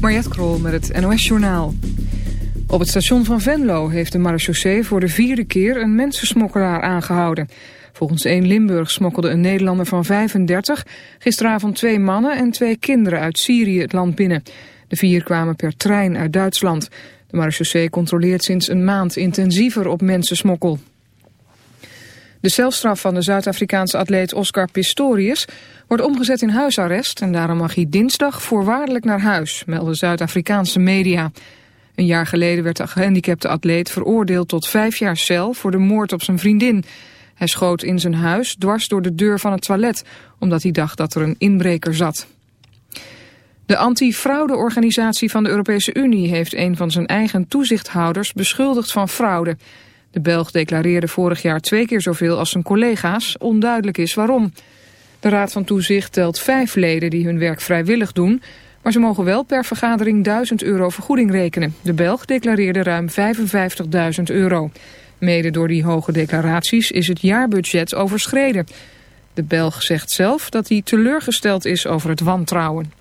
Mariette Krol met het NOS Journaal. Op het station van Venlo heeft de marechaussee voor de vierde keer een mensensmokkelaar aangehouden. Volgens 1 Limburg smokkelde een Nederlander van 35 gisteravond twee mannen en twee kinderen uit Syrië het land binnen. De vier kwamen per trein uit Duitsland. De marechaussee controleert sinds een maand intensiever op mensensmokkel. De celstraf van de Zuid-Afrikaanse atleet Oscar Pistorius wordt omgezet in huisarrest en daarom mag hij dinsdag voorwaardelijk naar huis, melden Zuid-Afrikaanse media. Een jaar geleden werd de gehandicapte atleet veroordeeld tot vijf jaar cel voor de moord op zijn vriendin. Hij schoot in zijn huis dwars door de deur van het toilet, omdat hij dacht dat er een inbreker zat. De anti-fraude-organisatie van de Europese Unie heeft een van zijn eigen toezichthouders beschuldigd van fraude. De Belg declareerde vorig jaar twee keer zoveel als zijn collega's. Onduidelijk is waarom. De Raad van Toezicht telt vijf leden die hun werk vrijwillig doen... maar ze mogen wel per vergadering 1000 euro vergoeding rekenen. De Belg declareerde ruim 55.000 euro. Mede door die hoge declaraties is het jaarbudget overschreden. De Belg zegt zelf dat hij teleurgesteld is over het wantrouwen.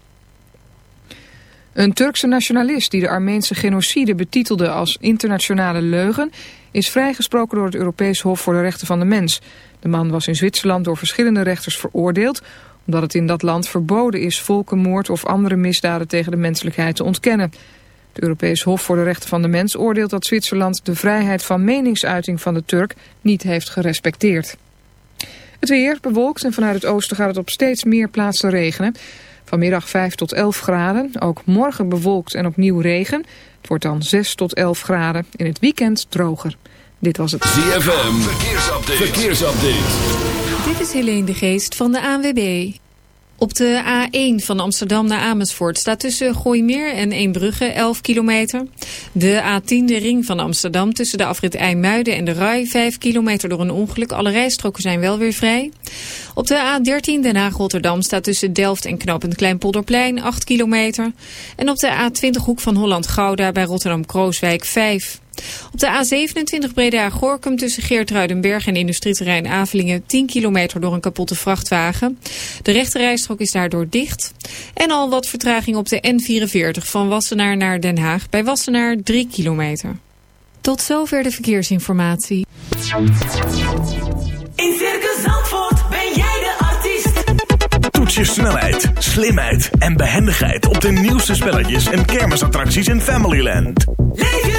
Een Turkse nationalist die de Armeense genocide betitelde als internationale leugen... is vrijgesproken door het Europees Hof voor de Rechten van de Mens. De man was in Zwitserland door verschillende rechters veroordeeld... omdat het in dat land verboden is volkenmoord of andere misdaden tegen de menselijkheid te ontkennen. Het Europees Hof voor de Rechten van de Mens oordeelt dat Zwitserland... de vrijheid van meningsuiting van de Turk niet heeft gerespecteerd. Het weer bewolkt en vanuit het oosten gaat het op steeds meer plaatsen regenen... Vanmiddag 5 tot 11 graden. Ook morgen bewolkt en opnieuw regen. Het wordt dan 6 tot 11 graden. In het weekend droger. Dit was het ZFM. Verkeersupdate. Verkeersupdate. Dit is Helene de Geest van de ANWB. Op de A1 van Amsterdam naar Amersfoort staat tussen Gooimeer en Eembrugge 11 kilometer. De A10, de ring van Amsterdam, tussen de afrit IJmuiden en de Rai 5 kilometer door een ongeluk. Alle rijstroken zijn wel weer vrij. Op de A13 Den Haag-Rotterdam staat tussen Delft en Knopend Kleinpolderplein 8 kilometer. En op de A20 Hoek van Holland-Gouda bij Rotterdam-Krooswijk 5 op de A27 Breda-Gorkum tussen Geertruidenberg en industrieterrein Avelingen 10 kilometer door een kapotte vrachtwagen. De rechterrijstrook is daardoor dicht. En al wat vertraging op de N44 van Wassenaar naar Den Haag. Bij Wassenaar 3 kilometer. Tot zover de verkeersinformatie. In Circus Zandvoort ben jij de artiest. Toets je snelheid, slimheid en behendigheid op de nieuwste spelletjes en kermisattracties in Familyland. Leef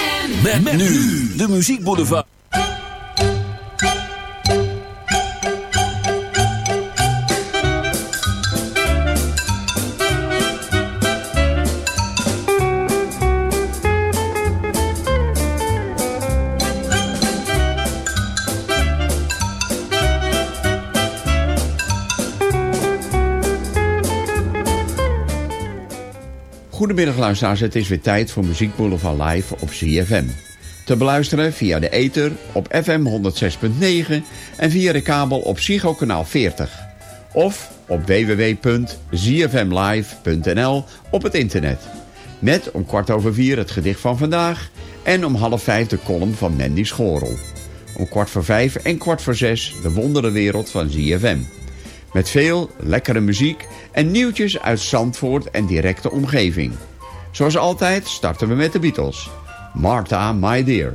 Met, nu de muziekboulevard. Goedemiddag luisteraars, het is weer tijd voor Muziek Boulevard Live op ZFM. Te beluisteren via de ether op FM 106.9 en via de kabel op Psycho kanaal 40. Of op www.zfmlive.nl op het internet. Met om kwart over vier het gedicht van vandaag en om half vijf de column van Mandy Schorel. Om kwart voor vijf en kwart voor zes de wonderenwereld van ZFM. Met veel lekkere muziek en nieuwtjes uit Zandvoort en directe omgeving. Zoals altijd starten we met de Beatles. Martha, My Dear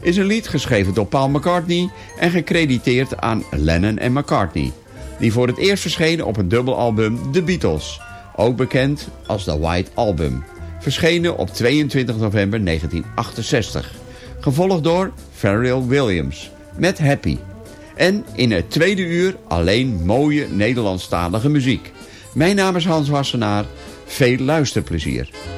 is een lied geschreven door Paul McCartney en gecrediteerd aan Lennon en McCartney. Die voor het eerst verschenen op een dubbelalbum The Beatles. ook bekend als The White Album. Verschenen op 22 november 1968. Gevolgd door Pharrell Williams met Happy. En in het tweede uur alleen mooie Nederlandstalige muziek. Mijn naam is Hans Wassenaar. Veel luisterplezier.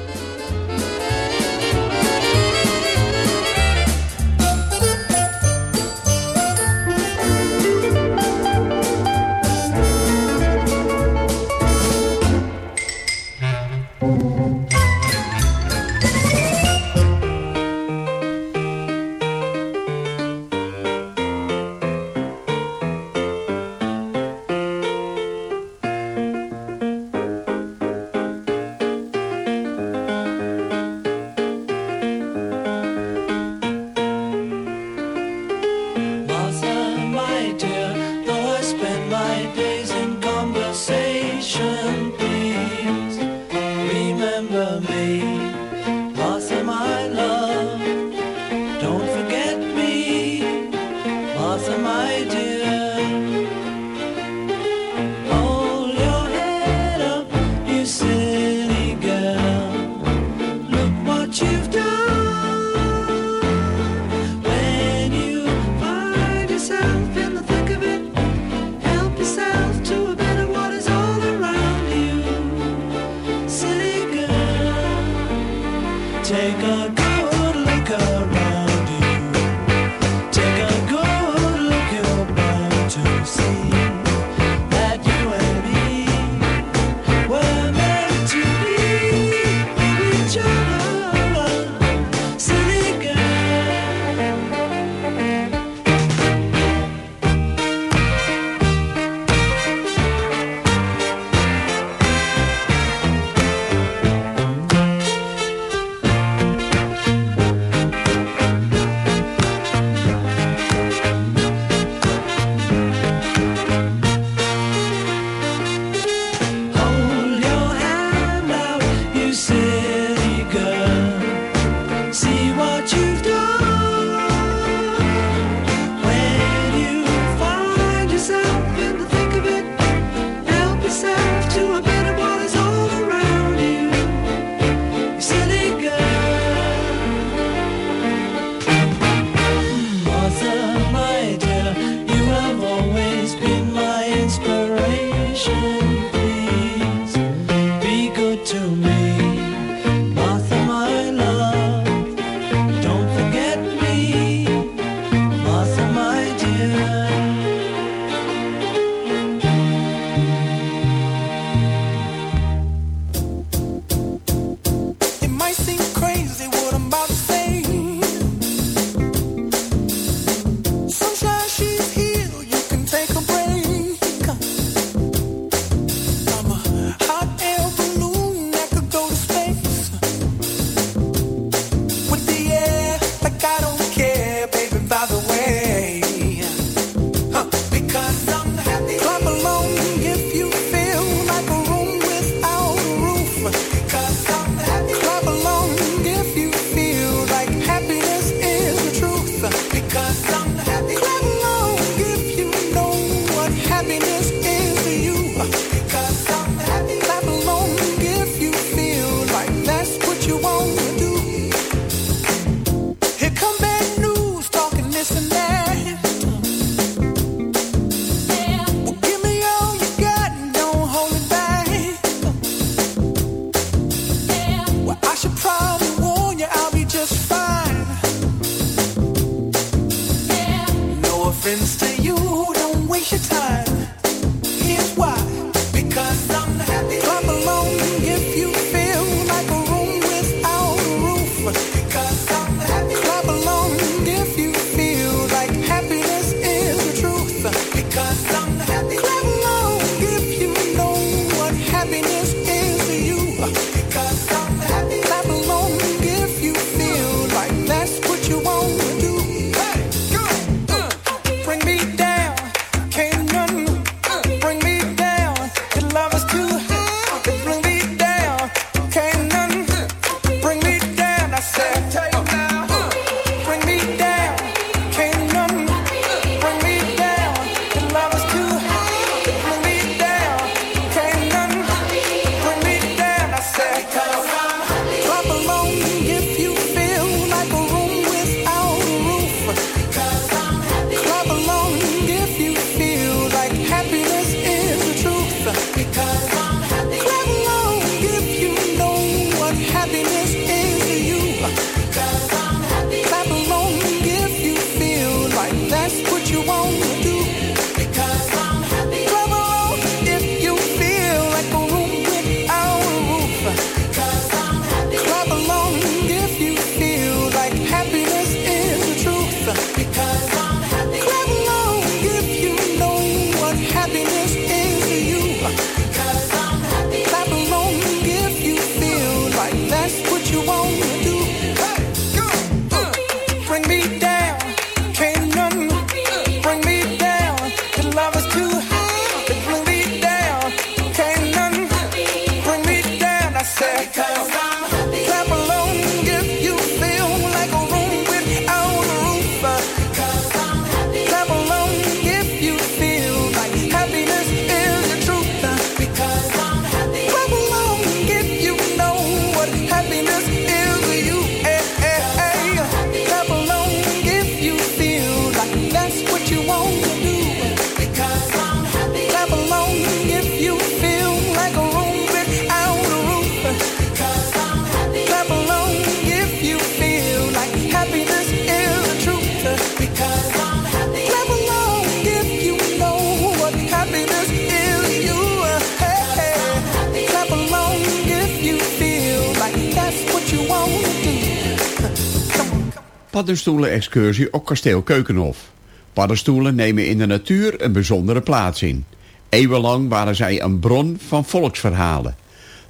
Paddenstoelen-excursie op kasteel Keukenhof. Paddenstoelen nemen in de natuur een bijzondere plaats in. Eeuwenlang waren zij een bron van volksverhalen.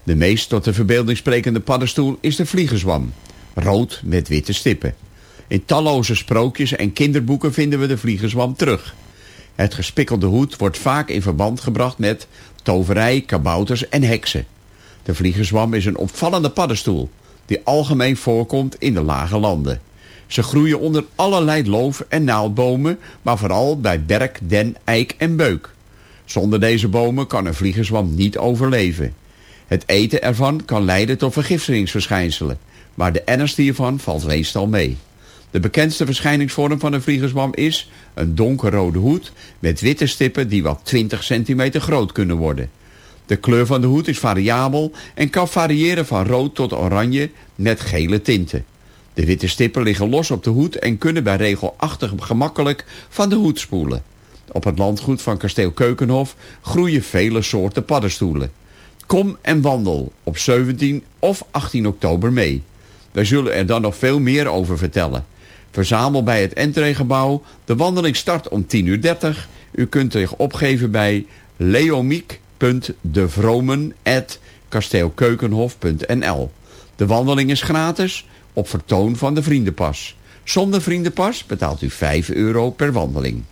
De meest tot de verbeelding sprekende paddenstoel is de vliegenzwam. Rood met witte stippen. In talloze sprookjes en kinderboeken vinden we de vliegenzwam terug. Het gespikkelde hoed wordt vaak in verband gebracht met toverij, kabouters en heksen. De vliegenzwam is een opvallende paddenstoel die algemeen voorkomt in de lage landen. Ze groeien onder allerlei loof- en naaldbomen, maar vooral bij berk, den, eik en beuk. Zonder deze bomen kan een vliegenzwam niet overleven. Het eten ervan kan leiden tot vergiftigingsverschijnselen, maar de ernst hiervan valt meestal mee. De bekendste verschijningsvorm van een vliegenzwam is een donkerrode hoed met witte stippen die wel 20 centimeter groot kunnen worden. De kleur van de hoed is variabel en kan variëren van rood tot oranje met gele tinten. De witte stippen liggen los op de hoed en kunnen bij regel 8 gemakkelijk van de hoed spoelen. Op het landgoed van kasteel Keukenhof groeien vele soorten paddenstoelen. Kom en wandel op 17 of 18 oktober mee. Wij zullen er dan nog veel meer over vertellen. Verzamel bij het entreegebouw. De wandeling start om 10.30 uur. U kunt zich opgeven bij leomiek.devromen.kasteelkeukenhof.nl De wandeling is gratis op vertoon van de vriendenpas. Zonder vriendenpas betaalt u 5 euro per wandeling.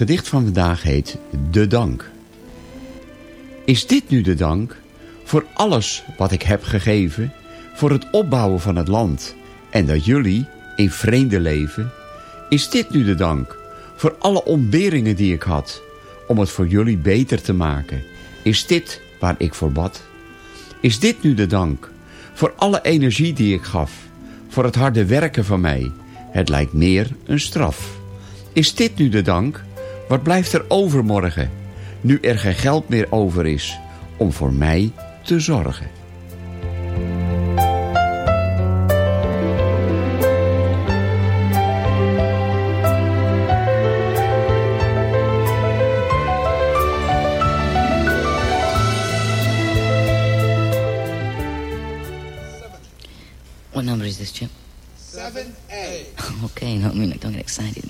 Gedicht van vandaag heet De Dank. Is dit nu de dank voor alles wat ik heb gegeven? voor het opbouwen van het land en dat jullie in vrede leven? Is dit nu de dank voor alle ontberingen die ik had om het voor jullie beter te maken? Is dit waar ik voor bad? Is dit nu de dank voor alle energie die ik gaf, voor het harde werken van mij? Het lijkt meer een straf. Is dit nu de dank? Wat blijft er overmorgen, nu er geen geld meer over is om voor mij te zorgen? What number is this, Chip? 7A. okay, no, I mean, don't get excited,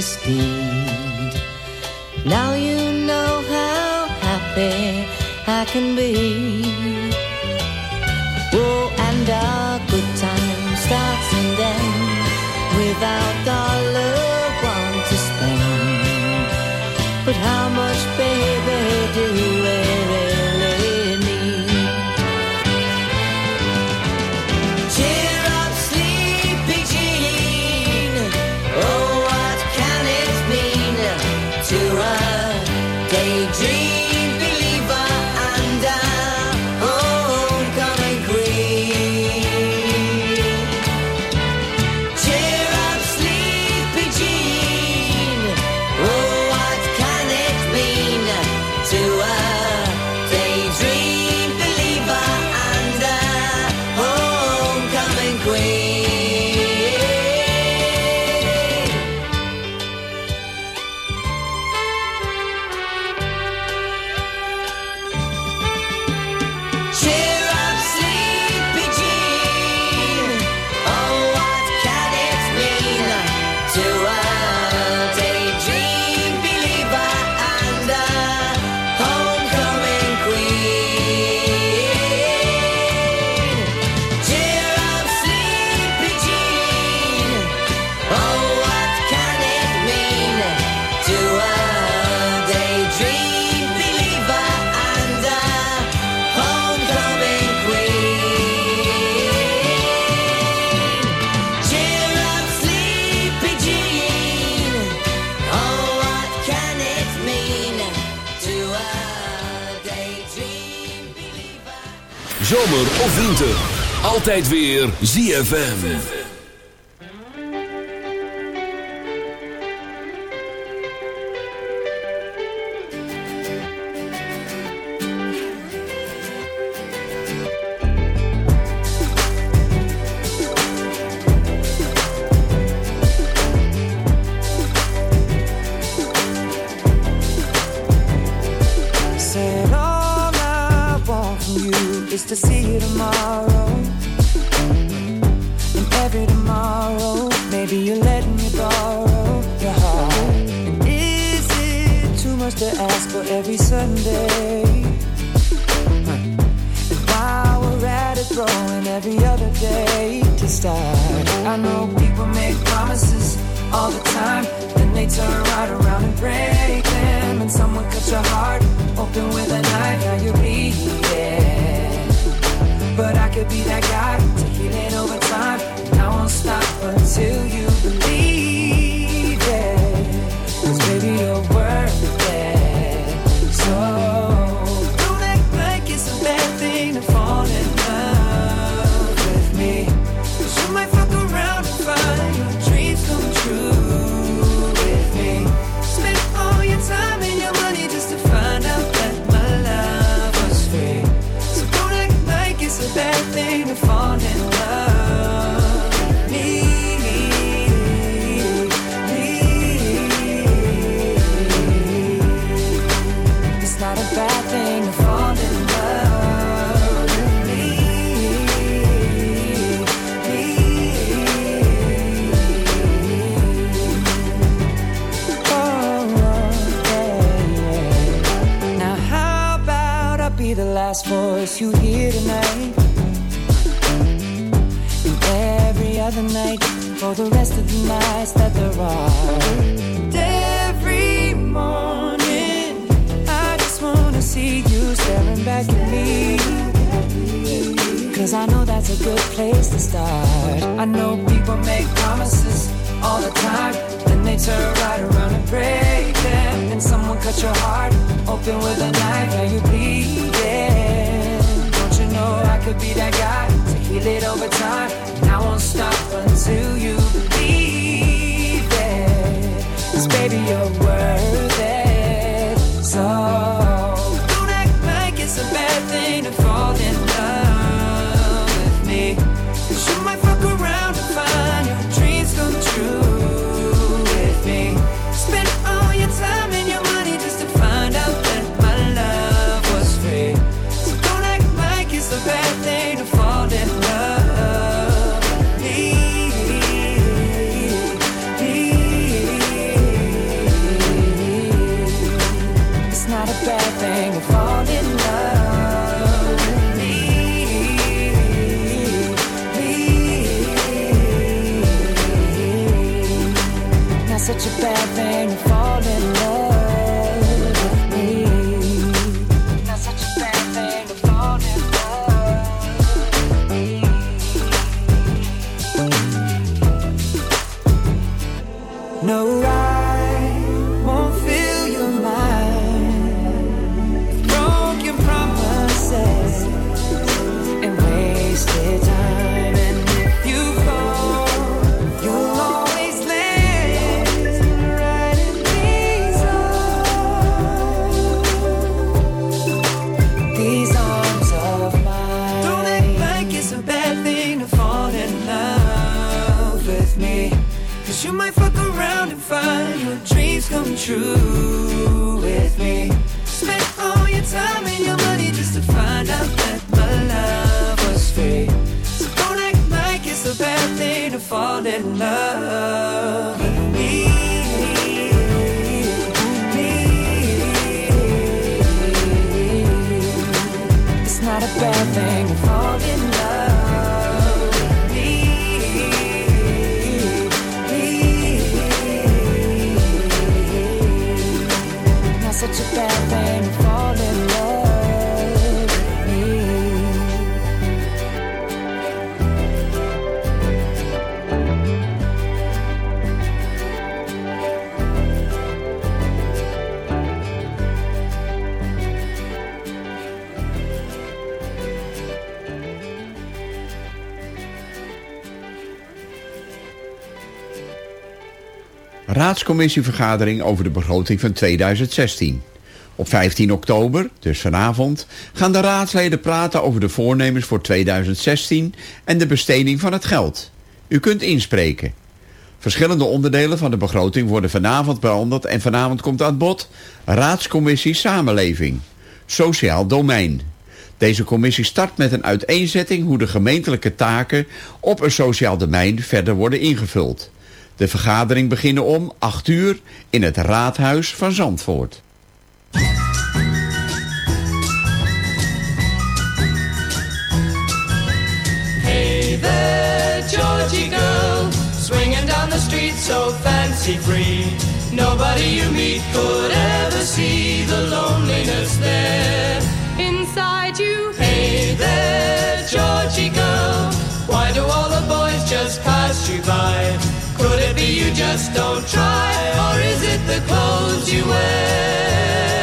Steed. Now you know how happy I can be. Oh, and our good time starts and ends without dollar one to spend. But how much, baby, do weer ZFM. Such a bad thing Raadscommissievergadering over de begroting van 2016. Op 15 oktober, dus vanavond, gaan de raadsleden praten over de voornemens voor 2016 en de besteding van het geld. U kunt inspreken. Verschillende onderdelen van de begroting worden vanavond behandeld en vanavond komt aan bod Raadscommissie Samenleving, Sociaal Domein. Deze commissie start met een uiteenzetting hoe de gemeentelijke taken op een sociaal domein verder worden ingevuld. De vergadering beginnen om 8 uur in het raadhuis van Zandvoort. Hey there, Georgie girl, swinging down the street so fancy free. Nobody you meet could ever see the loneliness there inside you. Hey there, Georgie girl, why do all the boys just pass you by? Could it be you just don't try, or is it the clothes you wear?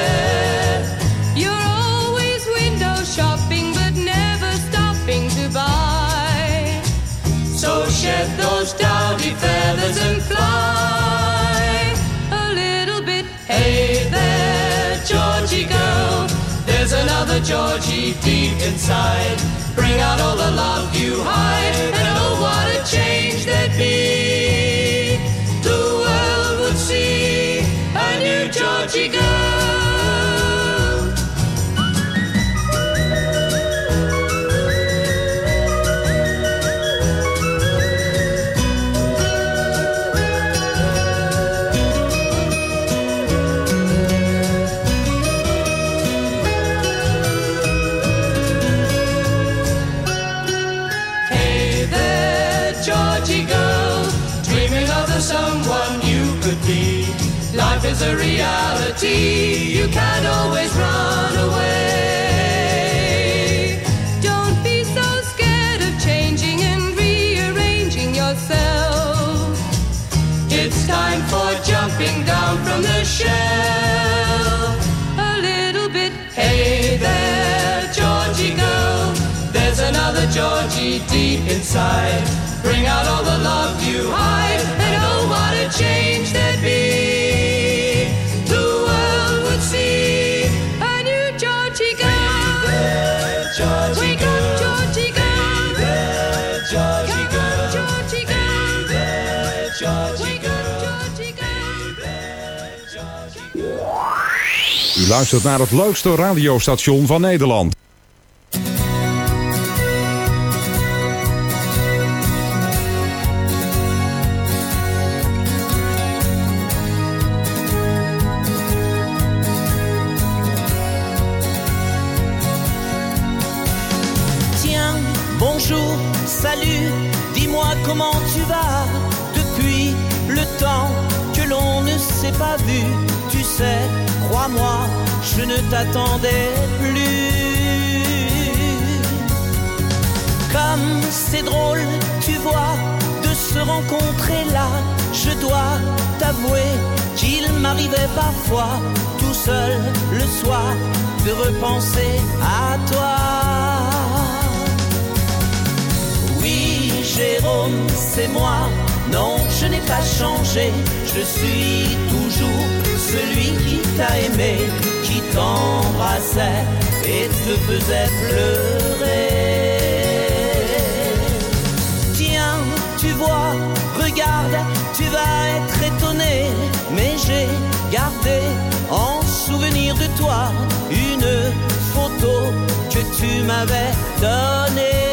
You're always window shopping, but never stopping to buy. So shed those dowdy feathers and fly a little bit. Hey there, Georgie girl, there's another Georgie deep inside. Bring out all the Georgie girl. There's another Georgie deep inside. Bring out all the love you hide, and oh, what a change luistert naar het leukste radiostation van Nederland. Tu sais, crois-moi, je ne t'attendais plus. Comme c'est drôle, tu vois, de se rencontrer là, je dois t'avouer qu'il m'arrivait parfois, tout seul le soir, de repenser à toi. Oui, Jérôme, c'est moi. Non, je n'ai pas changé. Je suis toujours celui qui t'a aimé, qui t'embrassait et te faisait pleurer. Tiens, tu vois, regarde, tu vas être étonné, mais j'ai gardé en souvenir de toi une photo que tu m'avais donnée.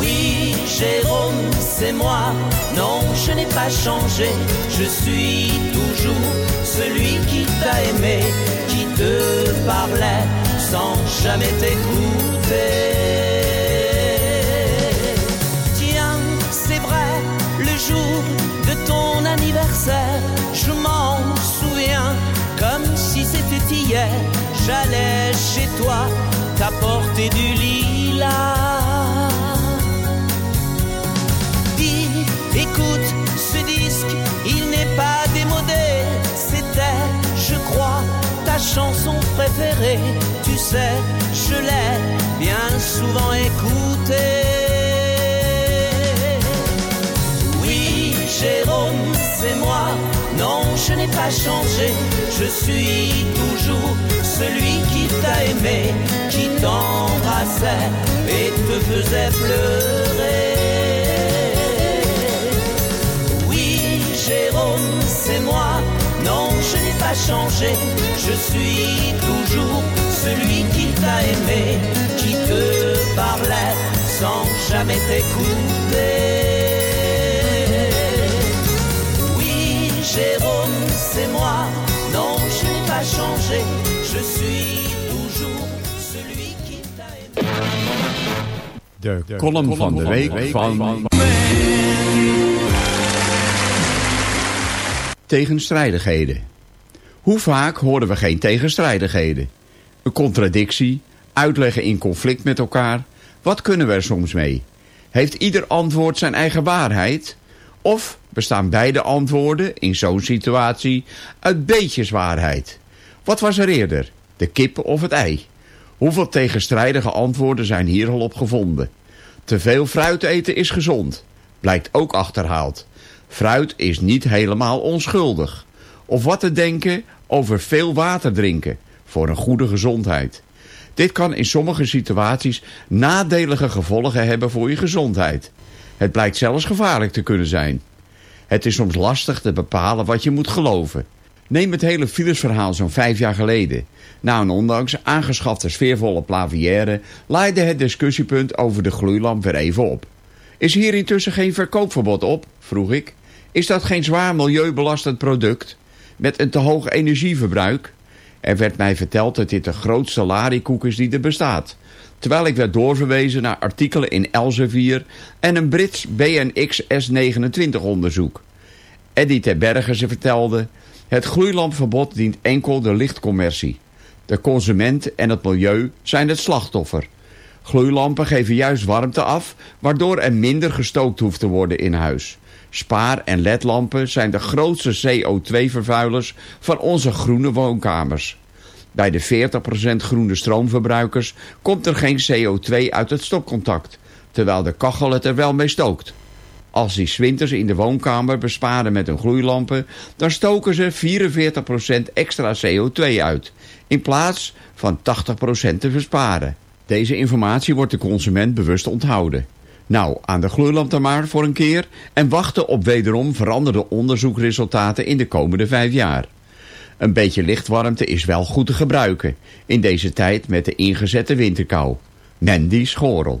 Oui, Jérôme, c'est moi. Non, je n'ai pas changé. Je suis toujours celui qui t'a aimé, qui te parlait sans jamais t'écouter. Tiens, c'est vrai, le jour de ton anniversaire, je m'en souviens comme si c'était hier. J'allais chez toi t'apporter du lilas. Écoute, ce disque, il n'est pas démodé. C'était, je crois, ta chanson préférée. Tu sais, je l'ai bien souvent écoutée. Oui, Jérôme, c'est moi. Non, je n'ai pas changé. Je suis toujours celui qui t'a aimé, qui t'embrassait et te faisait pleurer. Changé. Je suis toujours celui qui t'a aimé, qui te parlait sans jamais t'écouter. Oui, Jérôme, c'est moi. Non, je n'ai pas changé. Je suis toujours celui qui t'a aimé. De column van de week van... Tegenstrijdigheden. Hoe vaak horen we geen tegenstrijdigheden? Een contradictie, uitleggen in conflict met elkaar. Wat kunnen we er soms mee? Heeft ieder antwoord zijn eigen waarheid? Of bestaan beide antwoorden in zo'n situatie uit beetjes waarheid? Wat was er eerder, de kip of het ei? Hoeveel tegenstrijdige antwoorden zijn hier al op gevonden? Te veel fruit eten is gezond, blijkt ook achterhaald. Fruit is niet helemaal onschuldig. Of wat te denken over veel water drinken voor een goede gezondheid. Dit kan in sommige situaties nadelige gevolgen hebben voor je gezondheid. Het blijkt zelfs gevaarlijk te kunnen zijn. Het is soms lastig te bepalen wat je moet geloven. Neem het hele Philips-verhaal zo'n vijf jaar geleden. Na een ondanks aangeschafte sfeervolle plavière laaide het discussiepunt over de gloeilamp weer even op. Is hier intussen geen verkoopverbod op? vroeg ik. Is dat geen zwaar milieubelastend product? Met een te hoog energieverbruik? Er werd mij verteld dat dit de grootste larikoek is die er bestaat. Terwijl ik werd doorverwezen naar artikelen in Elsevier en een Brits BNX S29 onderzoek. Eddy ter Berge ze vertelde... het gloeilampverbod dient enkel de lichtcommercie. De consument en het milieu zijn het slachtoffer. Gloeilampen geven juist warmte af... waardoor er minder gestookt hoeft te worden in huis. Spaar- en ledlampen zijn de grootste CO2-vervuilers... van onze groene woonkamers. Bij de 40% groene stroomverbruikers komt er geen CO2 uit het stopcontact, terwijl de kachel het er wel mee stookt. Als die 's winters in de woonkamer besparen met hun gloeilampen, dan stoken ze 44% extra CO2 uit, in plaats van 80% te besparen. Deze informatie wordt de consument bewust onthouden. Nou, aan de gloeilamp dan maar voor een keer en wachten op wederom veranderde onderzoekresultaten in de komende vijf jaar. Een beetje lichtwarmte is wel goed te gebruiken in deze tijd met de ingezette winterkou. Mandy Schorel.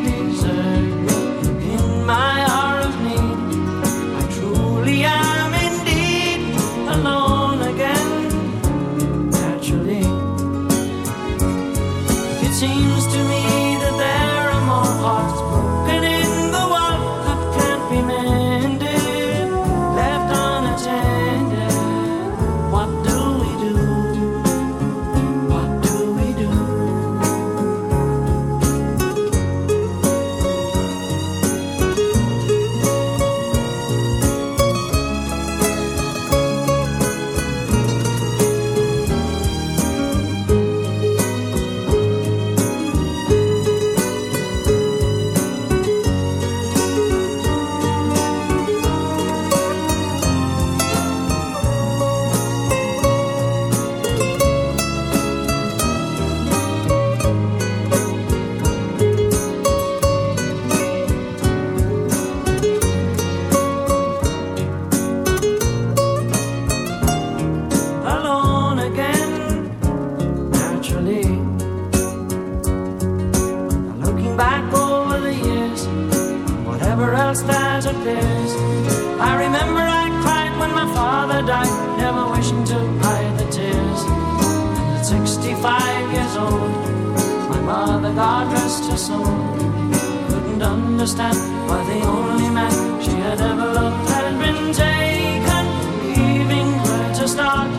65 years old, my mother, God rest her soul, couldn't understand why the only man she had ever loved had been taken, leaving her to start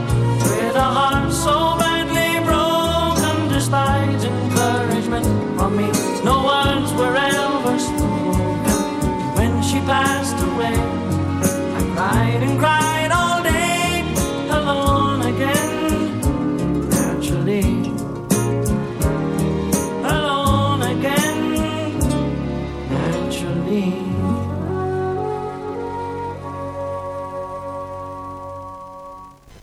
with a heart so badly broken. Despite encouragement from me, no words were ever spoken. When she passed away, I cried and cried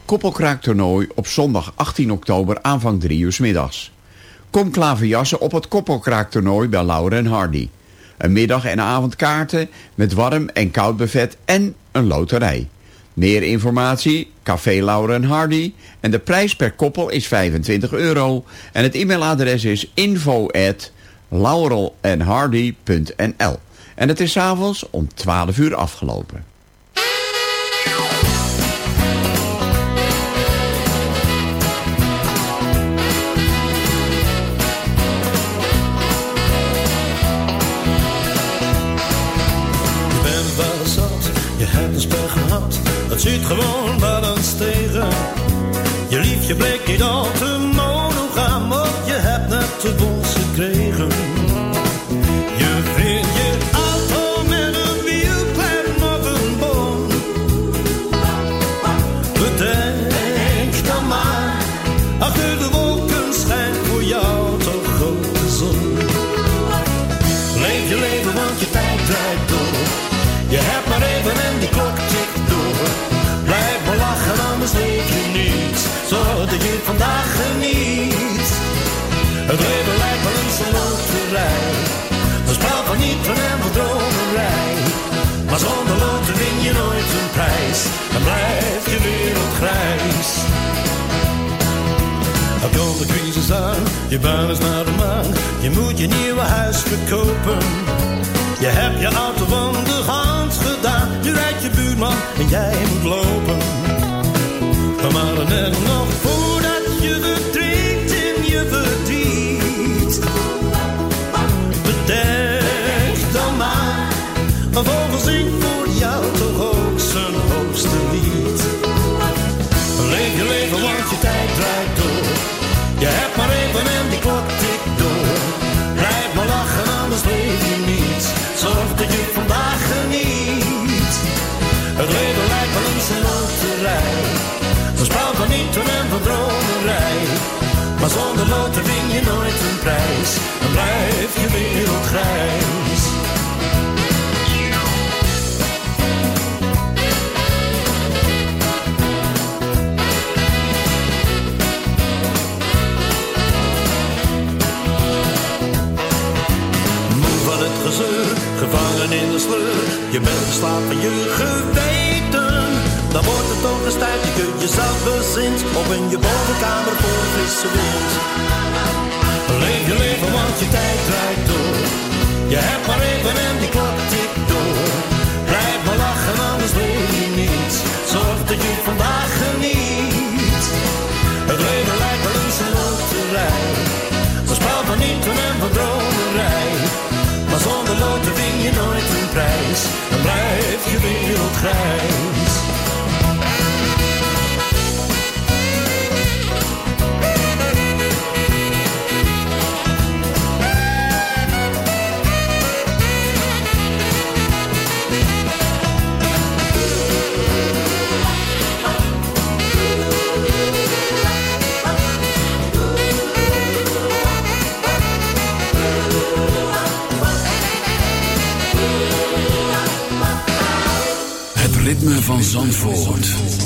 Koppelkraaktoernooi op zondag 18 oktober aanvang 3 uur middags. Kom klaverjassen op het koppelkraaktoernooi bij Laura en Hardy. Een middag- en avondkaarten met warm en koud buffet en een loterij. Meer informatie, Café Laura en Hardy. En de prijs per koppel is 25 euro. En het e-mailadres is info at laurelandhardy.nl. En het is 's avonds om 12 uur afgelopen. Gehad, het zit prijs. Dan blijft je wereld grijs. Er komt de crisis aan, je baan is naar de maan. Je moet je nieuwe huis verkopen. Je hebt je auto van de hand gedaan. Nu rijdt je buurman en jij moet lopen. Maar net nog voordat je Maar zonder loten win je nooit een prijs. Dan blijf je wereld grijs. Moe van het gezeur, gevangen in de sleur. Je bent van je geweten. Dan wordt het ook eens tijd dat je jezelf bezint. Op in je bovenkamer voor een frisse wind. Leef je leven, want je tijd draait door. Je hebt maar even en die klok tikt door. Blijf maar lachen, anders leef je niet. Zorg dat je vandaag geniet. Het leven lijkt wel eens een loterij. Een spel van niet en van. Maar zonder loten win je nooit een prijs. Dan blijf je wereld Zandvoort.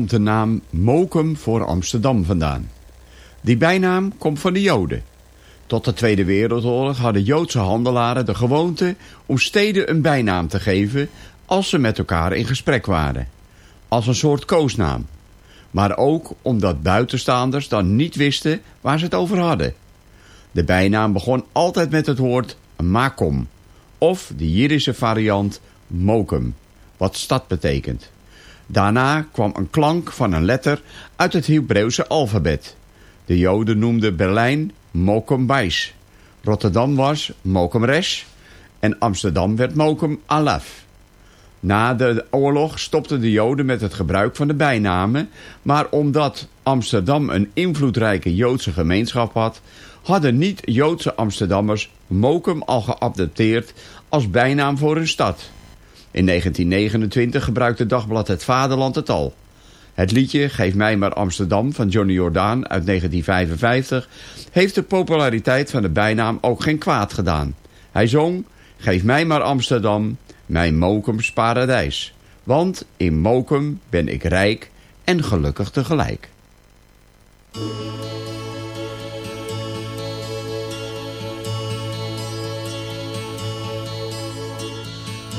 Komt de naam Mokum voor Amsterdam vandaan? Die bijnaam komt van de Joden. Tot de Tweede Wereldoorlog hadden Joodse handelaren de gewoonte om steden een bijnaam te geven als ze met elkaar in gesprek waren. Als een soort koosnaam. Maar ook omdat buitenstaanders dan niet wisten waar ze het over hadden. De bijnaam begon altijd met het woord Makom, of de Jiddische variant Mokum, wat stad betekent. Daarna kwam een klank van een letter uit het Hebreeuwse alfabet. De Joden noemden Berlijn Mokum Bais. Rotterdam was Mokum Resh en Amsterdam werd Mokum Alaf. Na de oorlog stopten de Joden met het gebruik van de bijnamen, maar omdat Amsterdam een invloedrijke Joodse gemeenschap had, hadden niet-Joodse Amsterdammers Mokum al geadopteerd als bijnaam voor hun stad. In 1929 gebruikte Dagblad Het Vaderland het al. Het liedje Geef mij maar Amsterdam van Johnny Jordaan uit 1955 heeft de populariteit van de bijnaam ook geen kwaad gedaan. Hij zong Geef mij maar Amsterdam, mijn Mokums paradijs. Want in Mokum ben ik rijk en gelukkig tegelijk.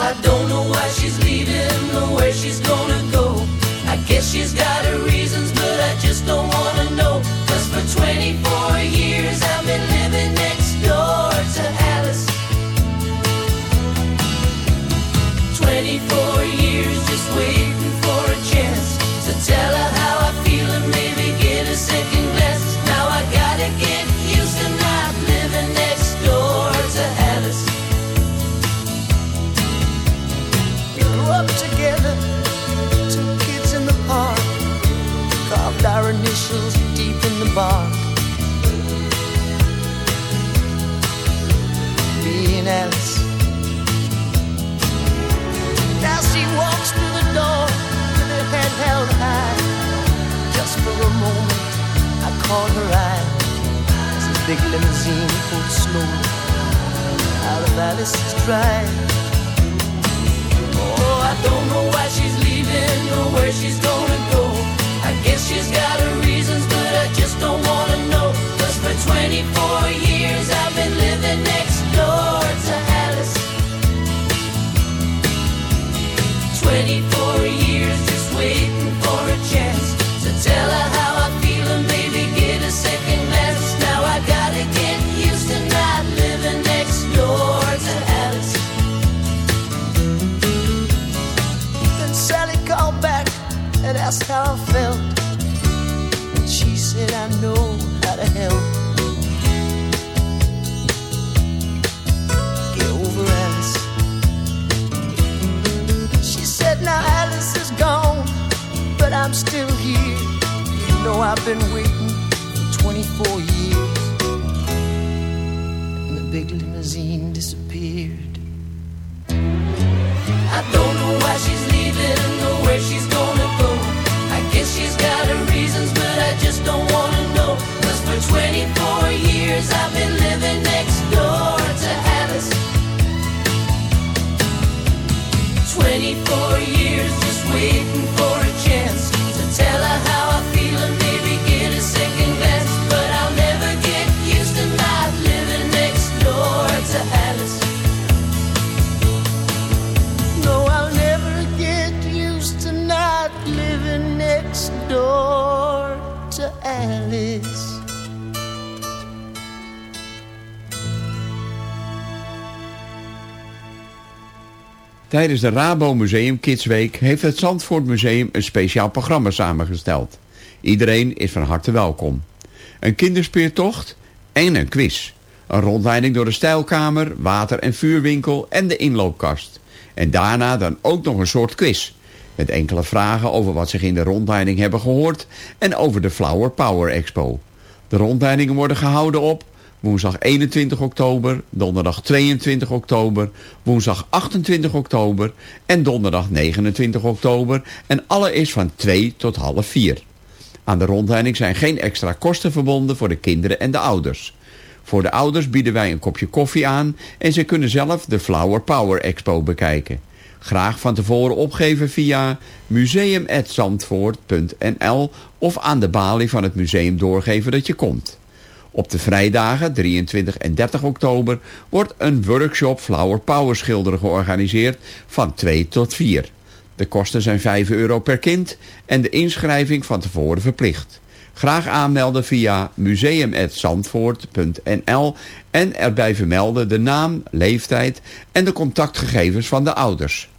I don't know why she's leaving or where she's gonna go. I guess she's got her reasons, but I just don't wanna know. Cause for 24 years I've been held high. Just for a moment, I caught her eye as a big limousine pulled slowly out of Alice's drive. Oh, I don't know why she's leaving or where she's gonna go. I guess she's got her reasons, but I just don't wanna know. Cause for 24 years I've been living next door to Alice. 24 years waiting for a chance to tell her how I'm still here. You know, I've been waiting for 24 years. And the big limousine disappeared. I don't Tijdens de Rabo Museum Kidsweek heeft het Zandvoort Museum een speciaal programma samengesteld. Iedereen is van harte welkom. Een kinderspeertocht en een quiz. Een rondleiding door de stijlkamer, water- en vuurwinkel en de inloopkast. En daarna dan ook nog een soort quiz. Met enkele vragen over wat zich in de rondleiding hebben gehoord en over de Flower Power Expo. De rondleidingen worden gehouden op woensdag 21 oktober, donderdag 22 oktober, woensdag 28 oktober en donderdag 29 oktober. En alle is van 2 tot half 4. Aan de rondleiding zijn geen extra kosten verbonden voor de kinderen en de ouders. Voor de ouders bieden wij een kopje koffie aan en ze kunnen zelf de Flower Power Expo bekijken. Graag van tevoren opgeven via museum.zandvoort.nl of aan de balie van het museum doorgeven dat je komt. Op de vrijdagen 23 en 30 oktober wordt een workshop Flower Power schilderen georganiseerd van 2 tot 4. De kosten zijn 5 euro per kind en de inschrijving van tevoren verplicht. Graag aanmelden via museum.zandvoort.nl en erbij vermelden de naam, leeftijd en de contactgegevens van de ouders.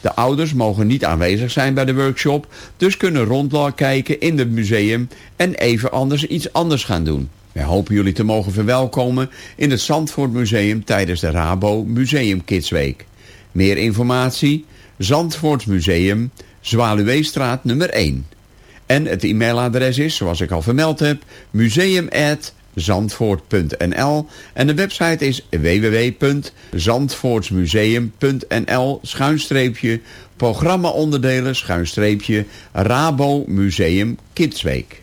De ouders mogen niet aanwezig zijn bij de workshop, dus kunnen rondkijken in het museum en even anders iets anders gaan doen. Wij hopen jullie te mogen verwelkomen in het Zandvoort Museum tijdens de Rabo Museum Kidsweek. Meer informatie, Zandvoort Museum, Zwaluweestraat nummer 1. En het e-mailadres is, zoals ik al vermeld heb, museum@zandvoort.nl en de website is www.zandvoortsmuseum.nl schuinstreepje programma-onderdelen schuinstreepje Rabo Museum Kidsweek.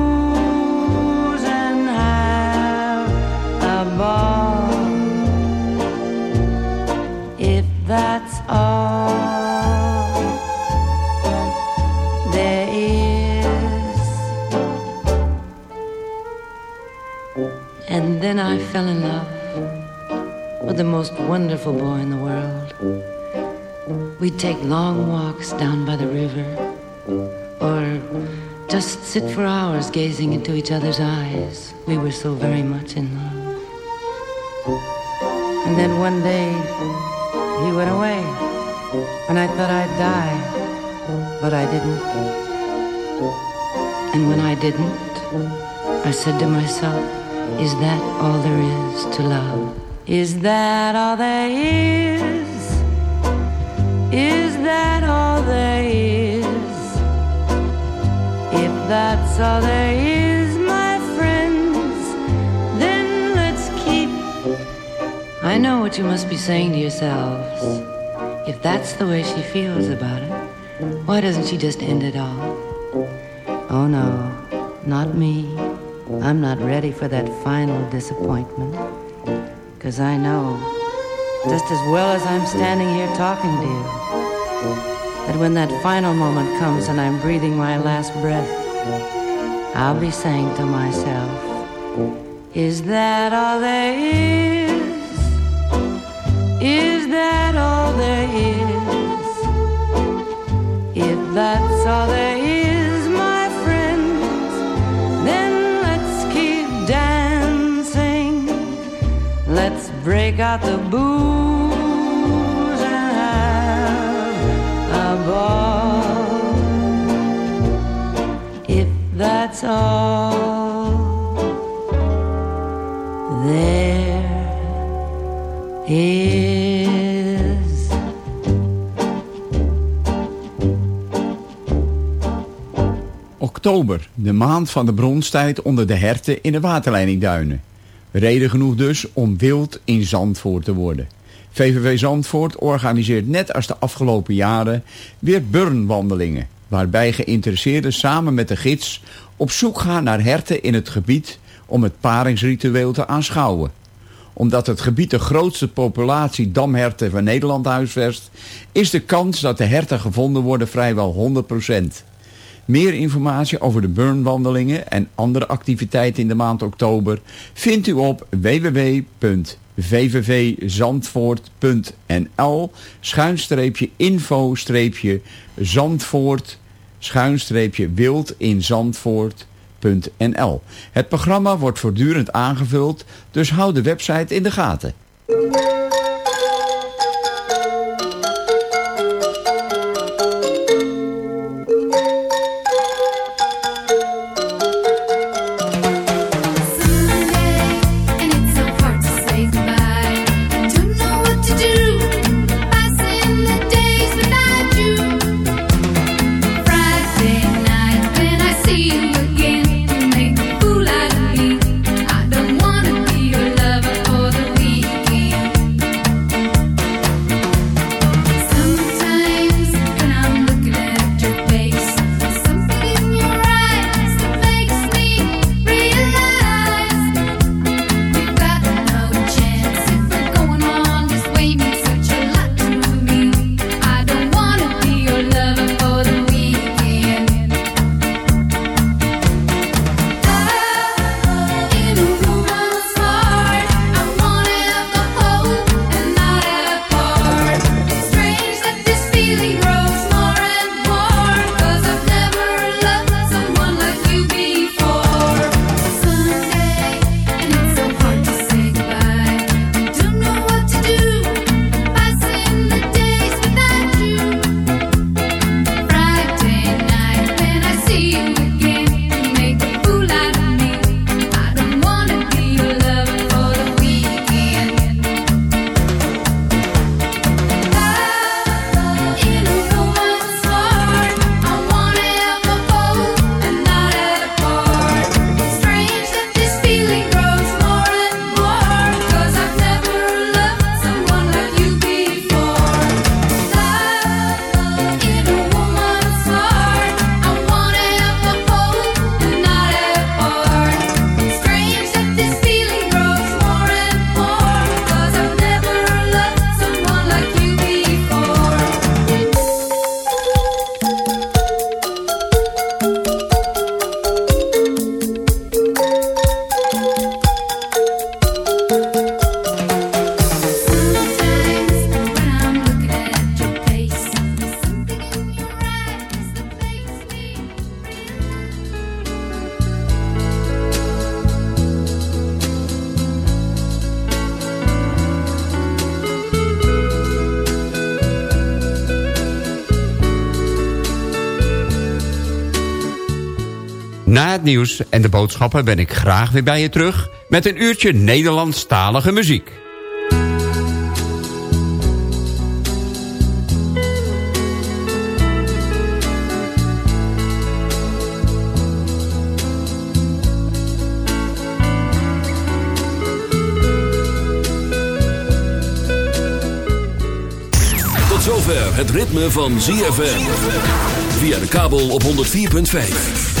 the most wonderful boy in the world. We'd take long walks down by the river, or just sit for hours gazing into each other's eyes. We were so very much in love. And then one day, he went away, and I thought I'd die, but I didn't. And when I didn't, I said to myself, is that all there is to love? Is that all there is? Is that all there is? If that's all there is, my friends, then let's keep. I know what you must be saying to yourselves. If that's the way she feels about it, why doesn't she just end it all? Oh no, not me. I'm not ready for that final disappointment. Cause I know, just as well as I'm standing here talking to you, that when that final moment comes and I'm breathing my last breath, I'll be saying to myself, Is that all there is? Is that all there is? If that's all there is, Break out the booze and have a ball. If that's all there is. Oktober, de maand van de bronstijd onder de herten in de waterleidingduinen. Reden genoeg dus om wild in Zandvoort te worden. VVV Zandvoort organiseert net als de afgelopen jaren weer burnwandelingen. Waarbij geïnteresseerden samen met de gids op zoek gaan naar herten in het gebied om het paringsritueel te aanschouwen. Omdat het gebied de grootste populatie damherten van Nederland huisvest, is de kans dat de herten gevonden worden vrijwel 100%. Meer informatie over de burnwandelingen en andere activiteiten in de maand oktober vindt u op www.vvvzandvoort.nl info Zandvoort wild in Zandvoort.nl. Het programma wordt voortdurend aangevuld, dus hou de website in de gaten. Nieuws en de boodschappen ben ik graag weer bij je terug... met een uurtje Nederlandstalige muziek. Tot zover het ritme van ZFM. Via de kabel op 104.5.